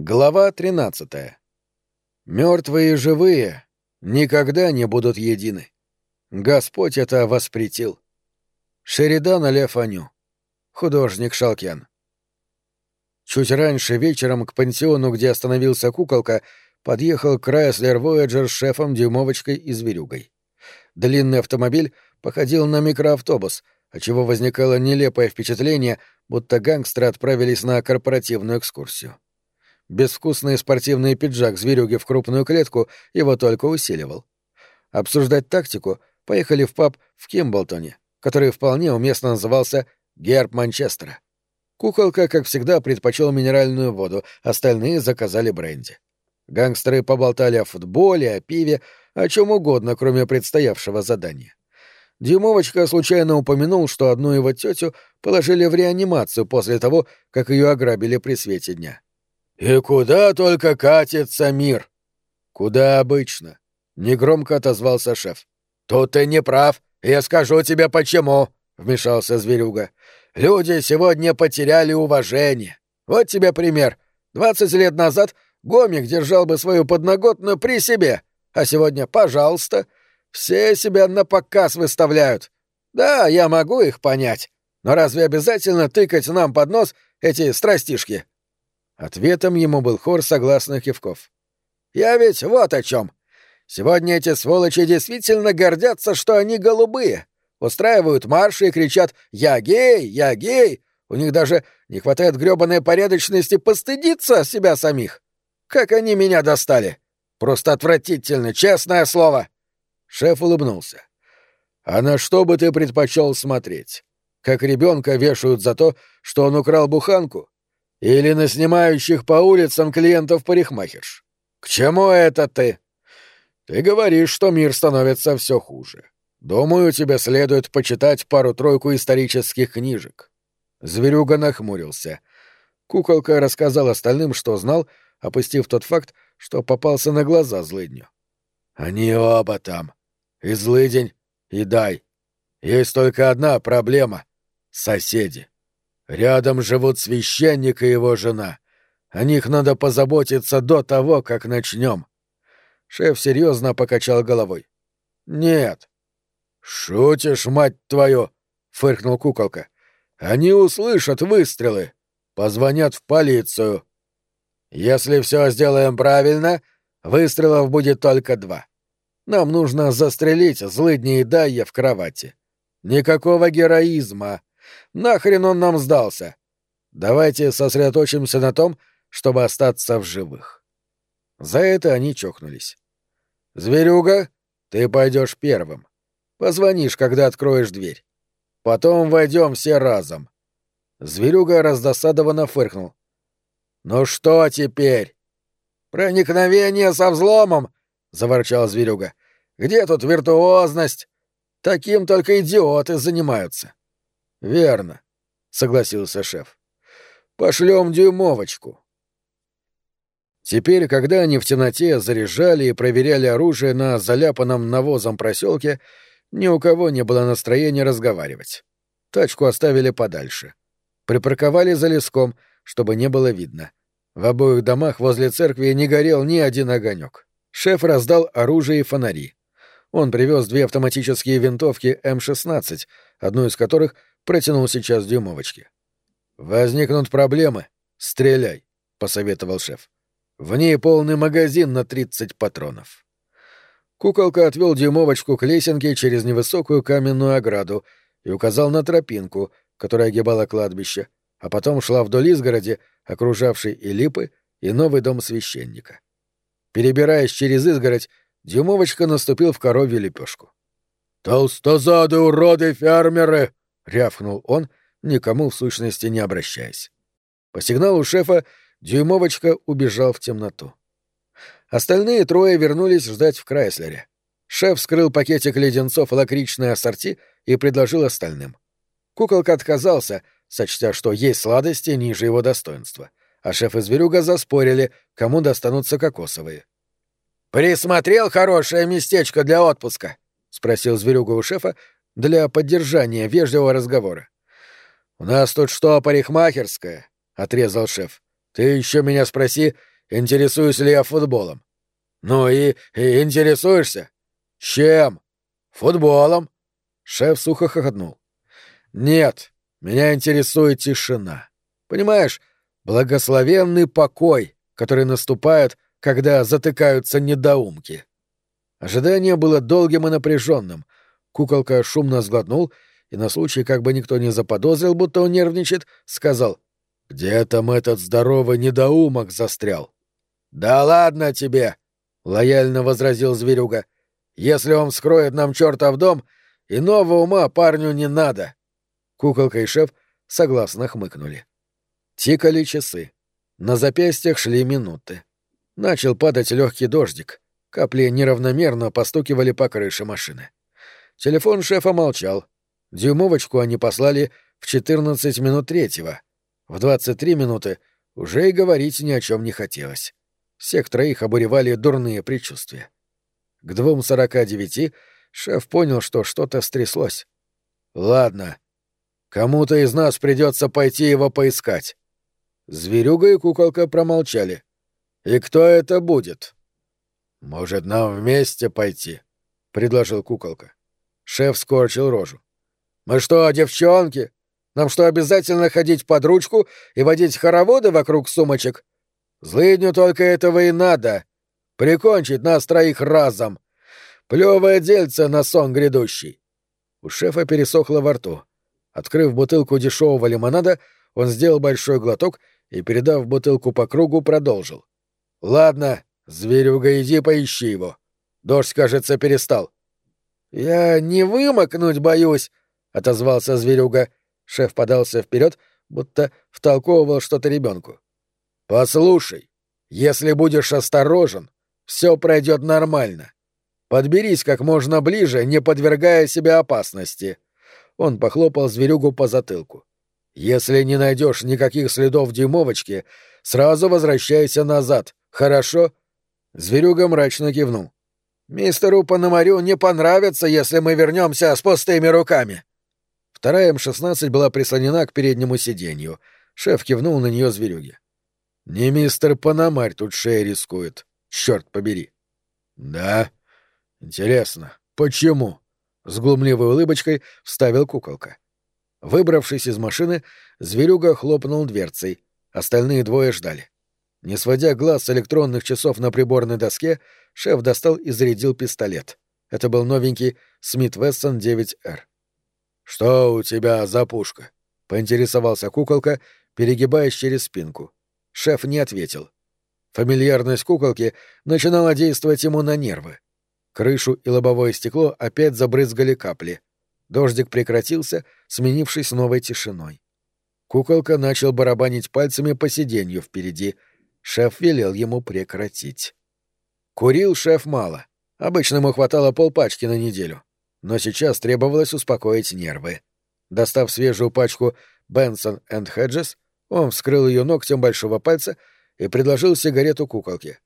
Глава 13. Мертвые и живые никогда не будут едины. Господь это воспретил. Шеридан Лев Аню. Художник Шалкян. Чуть раньше вечером к пансиону, где остановился куколка, подъехал Крайслер Вояджер с шефом Дюймовочкой и Зверюгой. Длинный автомобиль походил на микроавтобус, отчего возникало нелепое впечатление, будто гангстеры отправились на корпоративную экскурсию. Безвкусный спортивный пиджак зверюги в крупную клетку его только усиливал. Обсуждать тактику поехали в паб в Кимблтоне, который вполне уместно назывался «Герб Манчестера». Куколка, как всегда, предпочел минеральную воду, остальные заказали бренди. Гангстеры поболтали о футболе, о пиве, о чем угодно, кроме предстоявшего задания. Дюймовочка случайно упомянул, что одну его тетю положили в реанимацию после того, как ее ограбили при свете дня. «И куда только катится мир?» «Куда обычно», — негромко отозвался шеф. «Тут ты не прав. Я скажу тебе почему», — вмешался зверюга. «Люди сегодня потеряли уважение. Вот тебе пример. Двадцать лет назад гомик держал бы свою подноготную при себе, а сегодня, пожалуйста, все себя на показ выставляют. Да, я могу их понять, но разве обязательно тыкать нам под нос эти страстишки?» Ответом ему был хор согласных кивков. «Я ведь вот о чем. Сегодня эти сволочи действительно гордятся, что они голубые. Устраивают марши и кричат «Я гей! Я гей!» У них даже не хватает грёбаной порядочности постыдиться себя самих. Как они меня достали! Просто отвратительно, честное слово!» Шеф улыбнулся. «А на что бы ты предпочел смотреть? Как ребенка вешают за то, что он украл буханку? Или на снимающих по улицам клиентов парикмахерш. К чему это ты? Ты говоришь, что мир становится все хуже. Думаю, тебе следует почитать пару-тройку исторических книжек. Зверюга нахмурился. Куколка рассказал остальным, что знал, опустив тот факт, что попался на глаза злыдню. Они оба там. И злыдень, и дай. Есть только одна проблема — соседи. Рядом живут священник и его жена. О них надо позаботиться до того, как начнем. Шеф серьезно покачал головой. Нет. Шутишь, мать твою! фыркнул куколка. Они услышат выстрелы. Позвонят в полицию. Если все сделаем правильно, выстрелов будет только два. Нам нужно застрелить злыдни и Дайя в кровати. Никакого героизма, Нахрен он нам сдался? Давайте сосредоточимся на том, чтобы остаться в живых. За это они чокнулись. Зверюга, ты пойдешь первым. Позвонишь, когда откроешь дверь. Потом войдем все разом. Зверюга раздосадованно фыркнул. Ну что теперь? Проникновение со взломом, заворчал зверюга. Где тут виртуозность? Таким только идиоты занимаются. Верно, согласился шеф. Пошлем дюймовочку. Теперь, когда они в темноте заряжали и проверяли оружие на заляпанном навозом проселке, ни у кого не было настроения разговаривать. Тачку оставили подальше. Припарковали за леском, чтобы не было видно. В обоих домах возле церкви не горел ни один огонек. Шеф раздал оружие и фонари. Он привез две автоматические винтовки М-16, одну из которых протянул сейчас дюймовочки. «Возникнут проблемы. Стреляй», — посоветовал шеф. «В ней полный магазин на тридцать патронов». Куколка отвел дюймовочку к лесенке через невысокую каменную ограду и указал на тропинку, которая огибала кладбище, а потом шла вдоль изгороди, окружавшей и липы, и новый дом священника. Перебираясь через изгородь, дюймовочка наступил в коровью лепешку. «Толстозады уроды-фермеры!» Рявкнул он, никому в сущности не обращаясь. По сигналу шефа дюймовочка убежал в темноту. Остальные трое вернулись ждать в Крайслере. Шеф скрыл пакетик леденцов лакричной ассорти и предложил остальным. Куколка отказался, сочтя, что есть сладости ниже его достоинства, а шеф и зверюга заспорили, кому достанутся кокосовые. «Присмотрел хорошее местечко для отпуска?» — спросил зверюга у шефа, для поддержания вежливого разговора. «У нас тут что, парикмахерская?» — отрезал шеф. Ты еще меня спроси, интересуюсь ли я футболом. Ну и, и интересуешься? Чем? Футболом. Шеф сухо хохотнул. Нет, меня интересует тишина. Понимаешь, благословенный покой, который наступает, когда затыкаются недоумки. Ожидание было долгим и напряженным. Куколка шумно сглотнул и на случай, как бы никто не заподозрил, будто он нервничает, сказал «Где там этот здоровый недоумок застрял?» «Да ладно тебе!» — лояльно возразил зверюга. «Если он вскроет нам чертов дом, иного ума парню не надо!» Куколка и шеф согласно хмыкнули. Тикали часы. На запястьях шли минуты. Начал падать легкий дождик. Капли неравномерно постукивали по крыше машины. Телефон шефа молчал. Дюймовочку они послали в 14 минут третьего. В 23 минуты уже и говорить ни о чем не хотелось. Всех троих обуревали дурные предчувствия. К двум сорока девяти шеф понял, что что-то стряслось. «Ладно. Кому-то из нас придется пойти его поискать». Зверюга и куколка промолчали. «И кто это будет?» «Может, нам вместе пойти?» — предложил куколка. Шеф скорчил рожу. «Мы что, девчонки? Нам что, обязательно ходить под ручку и водить хороводы вокруг сумочек? Злыдню только этого и надо. Прикончить нас троих разом. Плевое дельце на сон грядущий». У шефа пересохло во рту. Открыв бутылку дешевого лимонада, он сделал большой глоток и, передав бутылку по кругу, продолжил. «Ладно, «Зверюга, иди поищи его. Дождь, кажется, перестал». «Я не вымокнуть боюсь», — отозвался зверюга. Шеф подался вперед, будто втолковывал что-то ребенку. «Послушай, если будешь осторожен, все пройдет нормально. Подберись как можно ближе, не подвергая себя опасности». Он похлопал зверюгу по затылку. «Если не найдешь никаких следов дюймовочки, сразу возвращайся назад, хорошо?» Зверюга мрачно кивнул. «Мистеру Пономарю не понравится, если мы вернемся с пустыми руками». Вторая М-16 была прислонена к переднему сиденью. Шеф кивнул на нее зверюге. «Не мистер Пономарь тут шея рискует. Черт побери». «Да? Интересно, почему?» С глумливой улыбочкой вставил куколка. Выбравшись из машины, зверюга хлопнул дверцей. Остальные двое ждали. Не сводя глаз с электронных часов на приборной доске, шеф достал и зарядил пистолет. Это был новенький Смит Вессон 9R. «Что у тебя за пушка?» — поинтересовался куколка, перегибаясь через спинку. Шеф не ответил. Фамильярность куколки начинала действовать ему на нервы. Крышу и лобовое стекло опять забрызгали капли. Дождик прекратился, сменившись новой тишиной. Куколка начал барабанить пальцами по сиденью впереди — Шеф велел ему прекратить. Курил шеф мало. Обычно ему хватало полпачки на неделю. Но сейчас требовалось успокоить нервы. Достав свежую пачку Benson and Hedges, он вскрыл ее ногтем большого пальца и предложил сигарету куколке.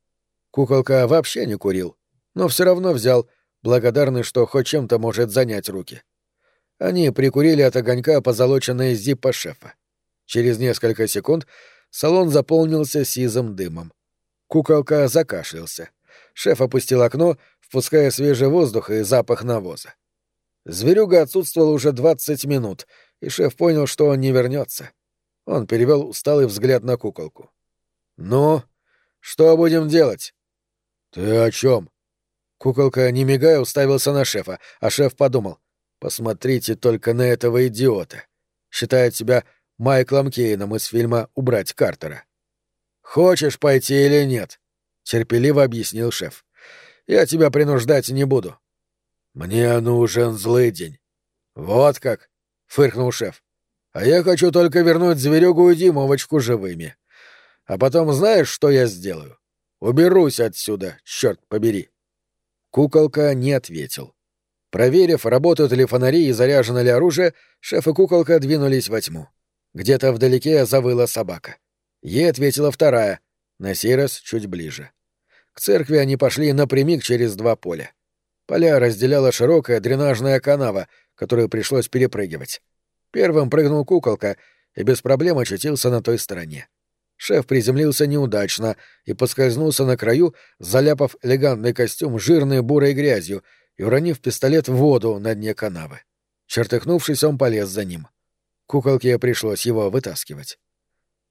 Куколка вообще не курил, но все равно взял, благодарный, что хоть чем-то может занять руки. Они прикурили от огонька позолоченное зиппа шефа. Через несколько секунд Салон заполнился сизым дымом. Куколка закашлялся. Шеф опустил окно, впуская свежий воздух и запах навоза. Зверюга отсутствовал уже двадцать минут, и шеф понял, что он не вернется. Он перевел усталый взгляд на куколку. «Ну, что будем делать?» «Ты о чем?» Куколка, не мигая, уставился на шефа, а шеф подумал. «Посмотрите только на этого идиота. Считает себя Майклом Кейном из фильма «Убрать Картера». «Хочешь пойти или нет?» — терпеливо объяснил шеф. «Я тебя принуждать не буду». «Мне нужен злый день». «Вот как?» — фыркнул шеф. «А я хочу только вернуть зверюгу и Димовочку живыми. А потом знаешь, что я сделаю? Уберусь отсюда, черт побери». Куколка не ответил. Проверив, работают ли фонари и заряжено ли оружие, шеф и куколка двинулись во тьму. Где-то вдалеке завыла собака. Ей ответила вторая, на сей раз чуть ближе. К церкви они пошли напрямик через два поля. Поля разделяла широкая дренажная канава, которую пришлось перепрыгивать. Первым прыгнул куколка и без проблем очутился на той стороне. Шеф приземлился неудачно и поскользнулся на краю, заляпав элегантный костюм жирной бурой грязью и уронив пистолет в воду на дне канавы. Чертыхнувшись, он полез за ним. Куколке пришлось его вытаскивать.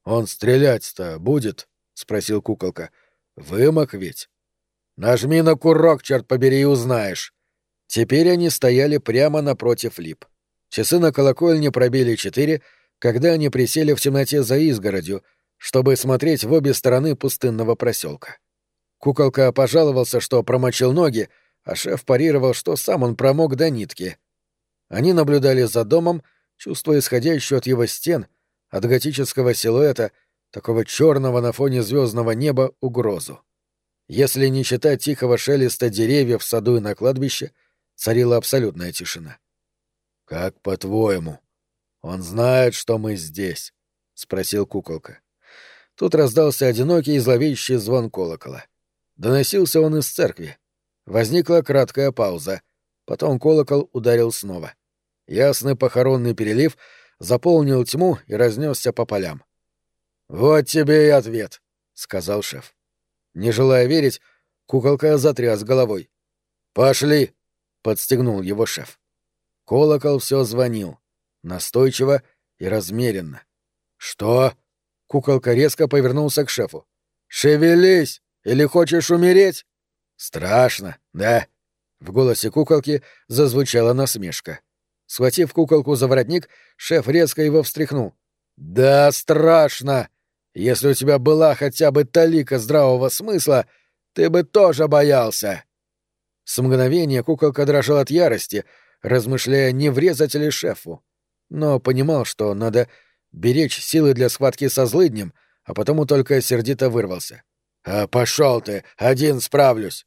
«Он стрелять-то будет?» — спросил куколка. «Вымок ведь?» «Нажми на курок, черт побери, и узнаешь». Теперь они стояли прямо напротив лип. Часы на колокольне пробили четыре, когда они присели в темноте за изгородью, чтобы смотреть в обе стороны пустынного проселка. Куколка пожаловался, что промочил ноги, а шеф парировал, что сам он промок до нитки. Они наблюдали за домом, чувствуя исходящую от его стен, от готического силуэта, такого черного на фоне звездного неба, угрозу. Если не считать тихого шелеста деревьев в саду и на кладбище, царила абсолютная тишина. «Как по-твоему? Он знает, что мы здесь?» — спросил куколка. Тут раздался одинокий и зловещий звон колокола. Доносился он из церкви. Возникла краткая пауза. Потом колокол ударил снова. Ясный похоронный перелив заполнил тьму и разнесся по полям. «Вот тебе и ответ», — сказал шеф. Не желая верить, куколка затряс головой. «Пошли!» — подстегнул его шеф. Колокол все звонил. Настойчиво и размеренно. «Что?» — куколка резко повернулся к шефу. «Шевелись! Или хочешь умереть?» «Страшно, да?» В голосе куколки зазвучала насмешка. Схватив куколку за воротник, шеф резко его встряхнул. «Да, страшно! Если у тебя была хотя бы талика здравого смысла, ты бы тоже боялся!» С мгновения куколка дрожал от ярости, размышляя, не врезать ли шефу. Но понимал, что надо беречь силы для схватки со злыднем, а потому только сердито вырвался. «А пошел ты, один справлюсь!»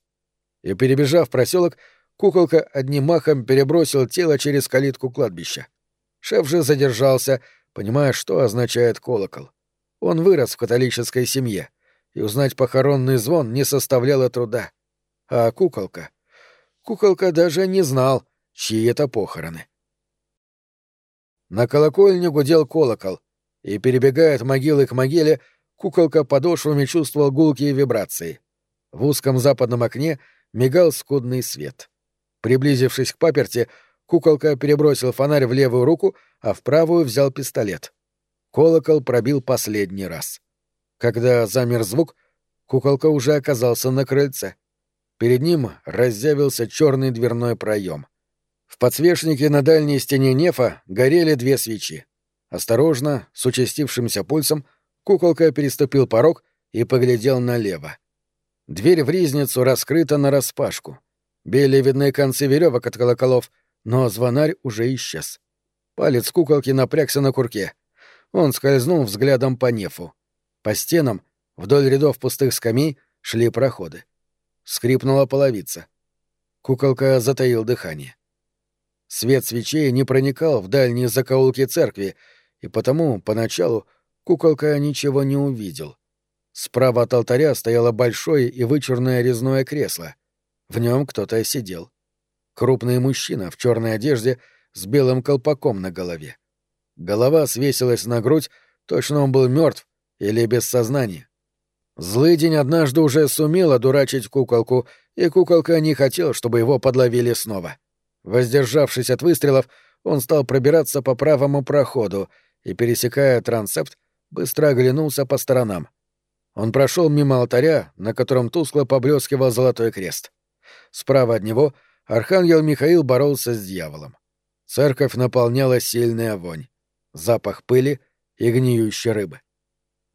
И, перебежав проселок, куколка одним махом перебросил тело через калитку кладбища. Шеф же задержался, понимая, что означает колокол. Он вырос в католической семье, и узнать похоронный звон не составляло труда. А куколка? Куколка даже не знал, чьи это похороны. На колокольне гудел колокол, и, перебегая от могилы к могиле, куколка подошвами чувствовал гулкие вибрации. В узком западном окне мигал скудный свет. Приблизившись к паперти, куколка перебросил фонарь в левую руку, а в правую взял пистолет. Колокол пробил последний раз. Когда замер звук, куколка уже оказался на крыльце. Перед ним разъявился черный дверной проем. В подсвечнике на дальней стене нефа горели две свечи. Осторожно, с участившимся пульсом, куколка переступил порог и поглядел налево. Дверь в ризницу раскрыта нараспашку. Бели видны концы веревок от колоколов, но звонарь уже исчез. Палец куколки напрягся на курке. Он скользнул взглядом по нефу. По стенам, вдоль рядов пустых скамей, шли проходы. Скрипнула половица. Куколка затаил дыхание. Свет свечей не проникал в дальние закоулки церкви, и потому, поначалу, куколка ничего не увидел. Справа от алтаря стояло большое и вычурное резное кресло. В нем кто-то сидел. Крупный мужчина в черной одежде с белым колпаком на голове. Голова свесилась на грудь, точно он был мертв или без сознания. Злый однажды уже сумел одурачить куколку, и куколка не хотел, чтобы его подловили снова. Воздержавшись от выстрелов, он стал пробираться по правому проходу и, пересекая трансепт, быстро оглянулся по сторонам. Он прошел мимо алтаря, на котором тускло поблескивал золотой крест. Справа от него архангел Михаил боролся с дьяволом. Церковь наполняла сильная вонь, запах пыли и гниющей рыбы.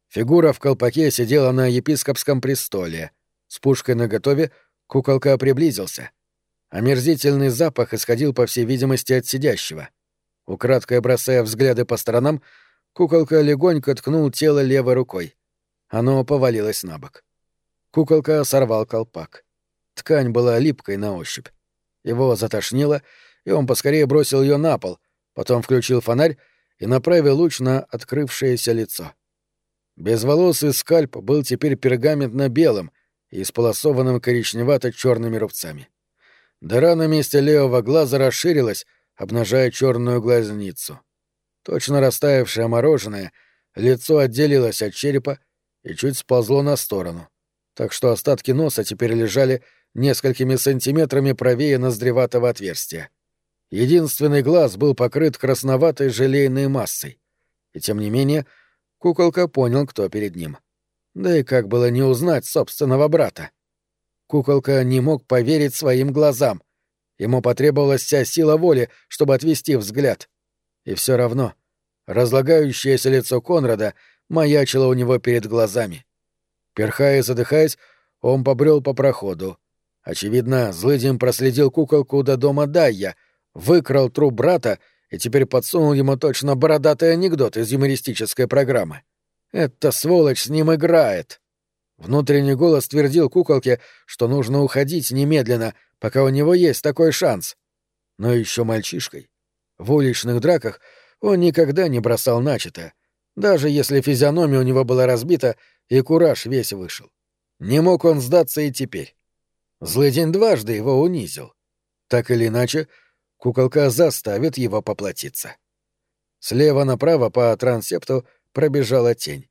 Фигура в колпаке сидела на епископском престоле. С пушкой наготове куколка приблизился. Омерзительный запах исходил, по всей видимости, от сидящего. Украдкой бросая взгляды по сторонам, куколка легонько ткнул тело левой рукой. Оно повалилось на бок. Куколка сорвал колпак. Ткань была липкой на ощупь. Его затошнило, и он поскорее бросил ее на пол, потом включил фонарь и направил луч на открывшееся лицо. Безволосый скальп был теперь пергаментно-белым и исполосованным коричневато-черными рубцами. Дыра на месте левого глаза расширилась, обнажая черную глазницу. Точно растаявшее мороженое, лицо отделилось от черепа и чуть сползло на сторону, так что остатки носа теперь лежали несколькими сантиметрами правее ноздреватого отверстия. Единственный глаз был покрыт красноватой желейной массой. И тем не менее, куколка понял, кто перед ним. Да и как было не узнать собственного брата? Куколка не мог поверить своим глазам. Ему потребовалась вся сила воли, чтобы отвести взгляд. И все равно разлагающееся лицо Конрада маячило у него перед глазами. Перхая и задыхаясь, он побрел по проходу. Очевидно, злыдень проследил куколку до дома Дайя, выкрал труп брата и теперь подсунул ему точно бородатый анекдот из юмористической программы. «Эта сволочь с ним играет!» Внутренний голос твердил куколке, что нужно уходить немедленно, пока у него есть такой шанс. Но еще мальчишкой. В уличных драках он никогда не бросал начатое, даже если физиономия у него была разбита и кураж весь вышел. Не мог он сдаться и теперь. Злый день дважды его унизил. Так или иначе, куколка заставит его поплатиться. Слева направо по трансепту пробежала тень.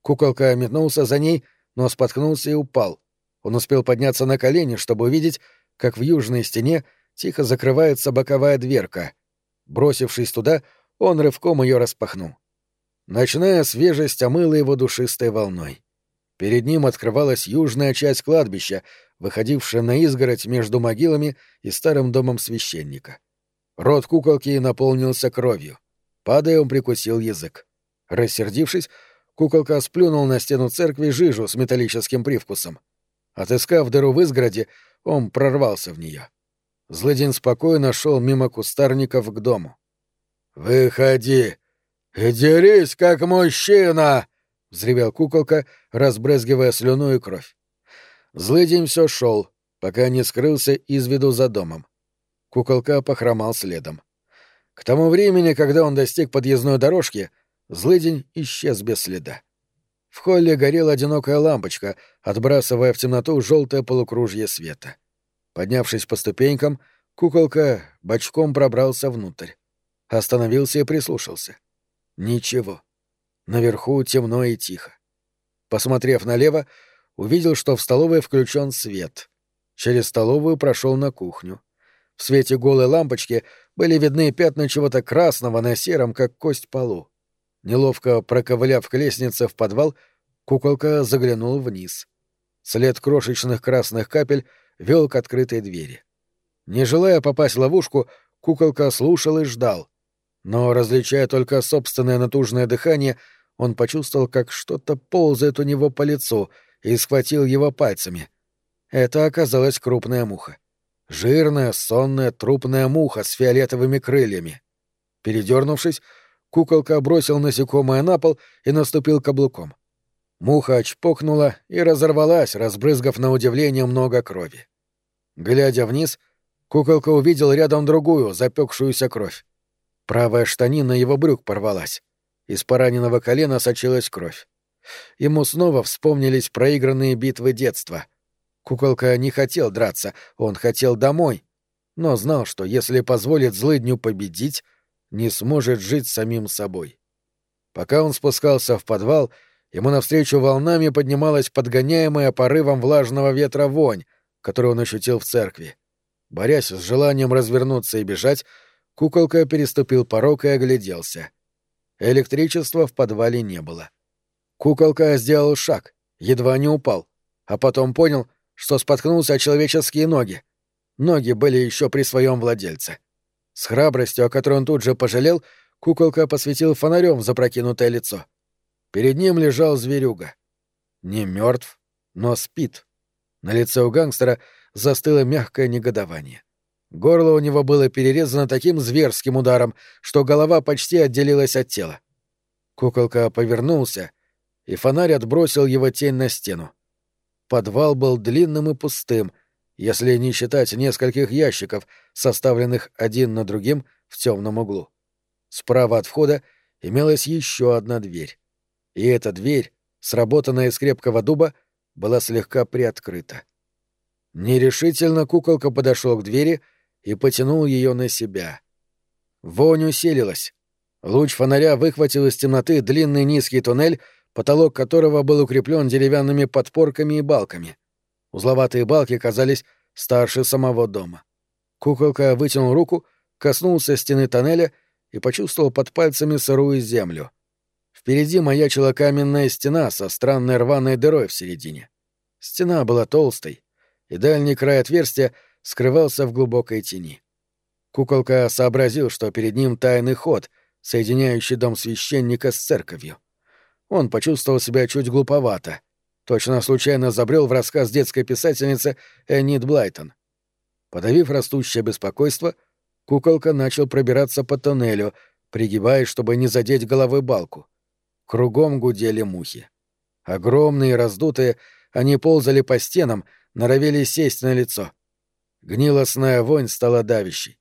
Куколка метнулся за ней но споткнулся и упал. Он успел подняться на колени, чтобы увидеть, как в южной стене тихо закрывается боковая дверка. Бросившись туда, он рывком ее распахнул. Ночная свежесть омыла его душистой волной. Перед ним открывалась южная часть кладбища, выходившая на изгородь между могилами и старым домом священника. Рот куколки наполнился кровью. Падая, он прикусил язык. Рассердившись, Куколка сплюнул на стену церкви жижу с металлическим привкусом. Отыскав дыру в изгороде, он прорвался в нее. Злыдин спокойно шел мимо кустарников к дому. «Выходи! И дерись, как мужчина!» — взревел куколка, разбрызгивая слюну и кровь. Злыдень все шел, пока не скрылся из виду за домом. Куколка похромал следом. К тому времени, когда он достиг подъездной дорожки, — Злыдень исчез без следа. В холле горела одинокая лампочка, отбрасывая в темноту желтое полукружье света. Поднявшись по ступенькам, куколка бочком пробрался внутрь. Остановился и прислушался. Ничего. Наверху темно и тихо. Посмотрев налево, увидел, что в столовой включен свет. Через столовую прошел на кухню. В свете голой лампочки были видны пятна чего-то красного на сером, как кость полу. Неловко проковыляв к лестнице в подвал, куколка заглянула вниз. След крошечных красных капель вел к открытой двери. Не желая попасть в ловушку, куколка слушал и ждал. Но, различая только собственное натужное дыхание, он почувствовал, как что-то ползает у него по лицу и схватил его пальцами. Это оказалась крупная муха. Жирная, сонная, трупная муха с фиолетовыми крыльями. Передернувшись, Куколка бросил насекомое на пол и наступил каблуком. Муха очпокнула и разорвалась, разбрызгав на удивление много крови. Глядя вниз, куколка увидел рядом другую, запекшуюся кровь. Правая штанина его брюк порвалась. Из пораненного колена сочилась кровь. Ему снова вспомнились проигранные битвы детства. Куколка не хотел драться, он хотел домой, но знал, что если позволит злыдню победить, не сможет жить самим собой. Пока он спускался в подвал, ему навстречу волнами поднималась подгоняемая порывом влажного ветра вонь, которую он ощутил в церкви. Борясь с желанием развернуться и бежать, куколка переступил порог и огляделся. Электричества в подвале не было. Куколка сделал шаг, едва не упал, а потом понял, что споткнулся о человеческие ноги. Ноги были еще при своем владельце. С храбростью, о которой он тут же пожалел, куколка посветил фонарем запрокинутое лицо. Перед ним лежал зверюга. Не мертв, но спит. На лице у гангстера застыло мягкое негодование. Горло у него было перерезано таким зверским ударом, что голова почти отделилась от тела. Куколка повернулся, и фонарь отбросил его тень на стену. Подвал был длинным и пустым — если не считать нескольких ящиков, составленных один на другим в темном углу. Справа от входа имелась еще одна дверь. И эта дверь, сработанная из крепкого дуба, была слегка приоткрыта. Нерешительно куколка подошел к двери и потянул ее на себя. Вонь усилилась. Луч фонаря выхватил из темноты длинный низкий туннель, потолок которого был укреплен деревянными подпорками и балками. Узловатые балки казались старше самого дома. Куколка вытянул руку, коснулся стены тоннеля и почувствовал под пальцами сырую землю. Впереди маячила каменная стена со странной рваной дырой в середине. Стена была толстой, и дальний край отверстия скрывался в глубокой тени. Куколка сообразил, что перед ним тайный ход, соединяющий дом священника с церковью. Он почувствовал себя чуть глуповато. Точно случайно забрел в рассказ детской писательницы Эннит Блайтон. Подавив растущее беспокойство, куколка начал пробираться по тоннелю, пригибаясь, чтобы не задеть головой балку. Кругом гудели мухи. Огромные и раздутые, они ползали по стенам, норовили сесть на лицо. Гнилостная вонь стала давящей.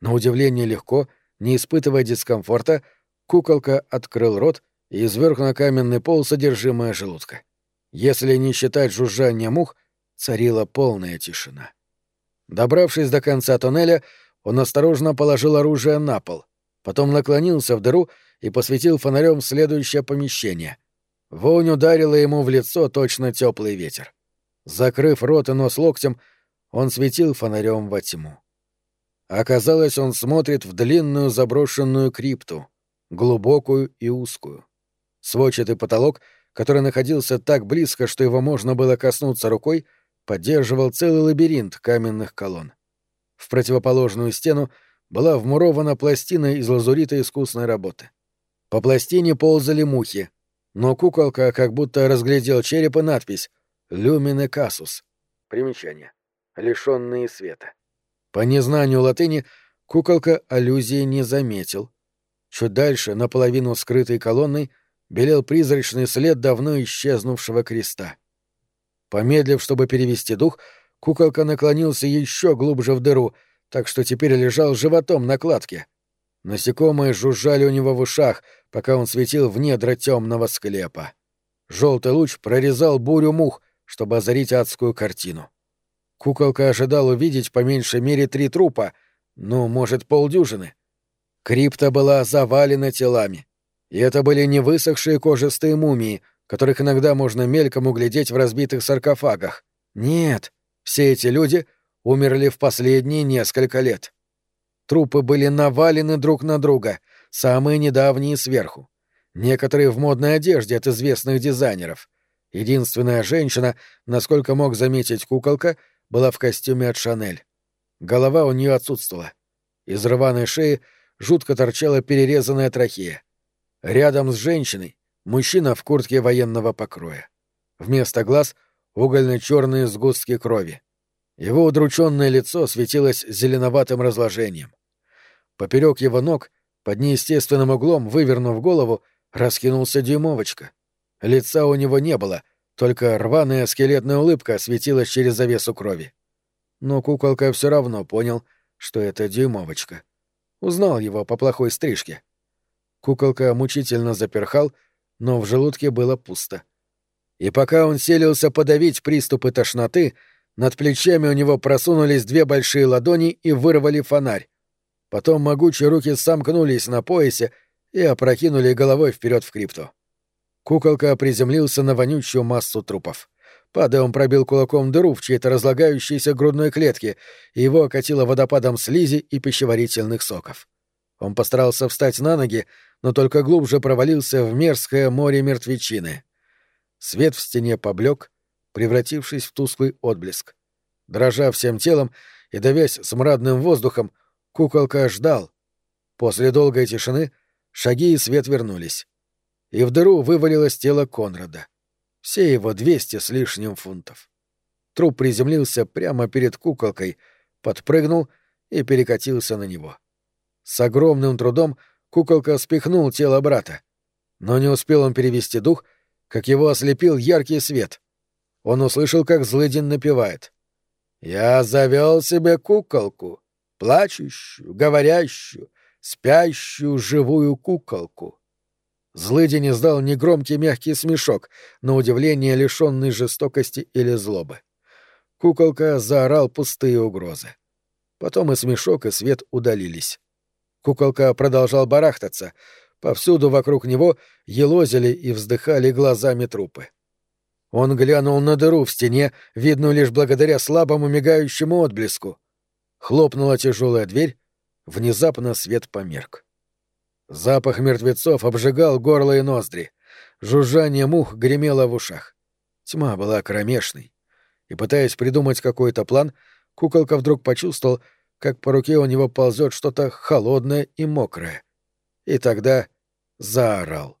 На удивление легко, не испытывая дискомфорта, куколка открыл рот и изверг на каменный пол содержимое желудка. Если не считать жужжания мух, царила полная тишина. Добравшись до конца тоннеля, он осторожно положил оружие на пол, потом наклонился в дыру и посветил фонарем следующее помещение. Вонь ударила ему в лицо точно теплый ветер. Закрыв рот и нос локтем, он светил фонарем во тьму. Оказалось, он смотрит в длинную заброшенную крипту, глубокую и узкую. Сводчатый потолок, который находился так близко, что его можно было коснуться рукой, поддерживал целый лабиринт каменных колонн. В противоположную стену была вмурована пластина из лазурита искусной работы. По пластине ползали мухи, но куколка как будто разглядел череп и надпись «Люмине касус». Примечание. Лишенные света. По незнанию латыни куколка аллюзии не заметил. Чуть дальше, наполовину скрытой колонной, белел призрачный след давно исчезнувшего креста. Помедлив, чтобы перевести дух, куколка наклонился еще глубже в дыру, так что теперь лежал животом на кладке. Насекомые жужжали у него в ушах, пока он светил в недра темного склепа. Желтый луч прорезал бурю мух, чтобы озарить адскую картину. Куколка ожидал увидеть по меньшей мере три трупа, ну, может, полдюжины. Крипта была завалена телами. И это были не высохшие кожистые мумии, которых иногда можно мельком углядеть в разбитых саркофагах. Нет, все эти люди умерли в последние несколько лет. Трупы были навалены друг на друга, самые недавние сверху. Некоторые в модной одежде от известных дизайнеров. Единственная женщина, насколько мог заметить куколка, была в костюме от Шанель. Голова у нее отсутствовала. Из рваной шеи жутко торчала перерезанная трахея. Рядом с женщиной мужчина в куртке военного покроя. Вместо глаз — угольно-черные сгустки крови. Его удрученное лицо светилось зеленоватым разложением. Поперек его ног, под неестественным углом, вывернув голову, раскинулся дюймовочка. Лица у него не было, только рваная скелетная улыбка светилась через завесу крови. Но куколка все равно понял, что это дюймовочка. Узнал его по плохой стрижке. Куколка мучительно заперхал, но в желудке было пусто. И пока он селился подавить приступы тошноты, над плечами у него просунулись две большие ладони и вырвали фонарь. Потом могучие руки сомкнулись на поясе и опрокинули головой вперед в крипту. Куколка приземлился на вонючую массу трупов. Падая, он пробил кулаком дыру в чьей-то разлагающейся грудной клетке, и его окатило водопадом слизи и пищеварительных соков. Он постарался встать на ноги, но только глубже провалился в мерзкое море мертвечины. Свет в стене поблек, превратившись в тусклый отблеск. Дрожа всем телом и давясь смрадным воздухом, Куколка ждал. После долгой тишины шаги и свет вернулись. И в дыру вывалилось тело Конрада. Все его двести с лишним фунтов. Труп приземлился прямо перед куколкой, подпрыгнул и перекатился на него. С огромным трудом куколка спихнул тело брата. Но не успел он перевести дух, как его ослепил яркий свет. Он услышал, как злыдин напевает. «Я завел себе куколку, плачущую, говорящую, спящую живую куколку. Злыдень издал негромкий мягкий смешок, на удивление лишенный жестокости или злобы. Куколка заорал пустые угрозы. Потом и смешок, и свет удалились. Куколка продолжал барахтаться. Повсюду вокруг него елозили и вздыхали глазами трупы. Он глянул на дыру в стене, видную лишь благодаря слабому мигающему отблеску. Хлопнула тяжелая дверь, внезапно свет померк. Запах мертвецов обжигал горло и ноздри. Жужжание мух гремело в ушах. Тьма была кромешной. И, пытаясь придумать какой-то план, куколка вдруг почувствовал, как по руке у него ползет что-то холодное и мокрое. И тогда заорал.